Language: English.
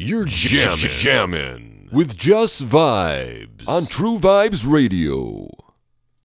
You're jamming, jamming with Just Vibes on True Vibes Radio.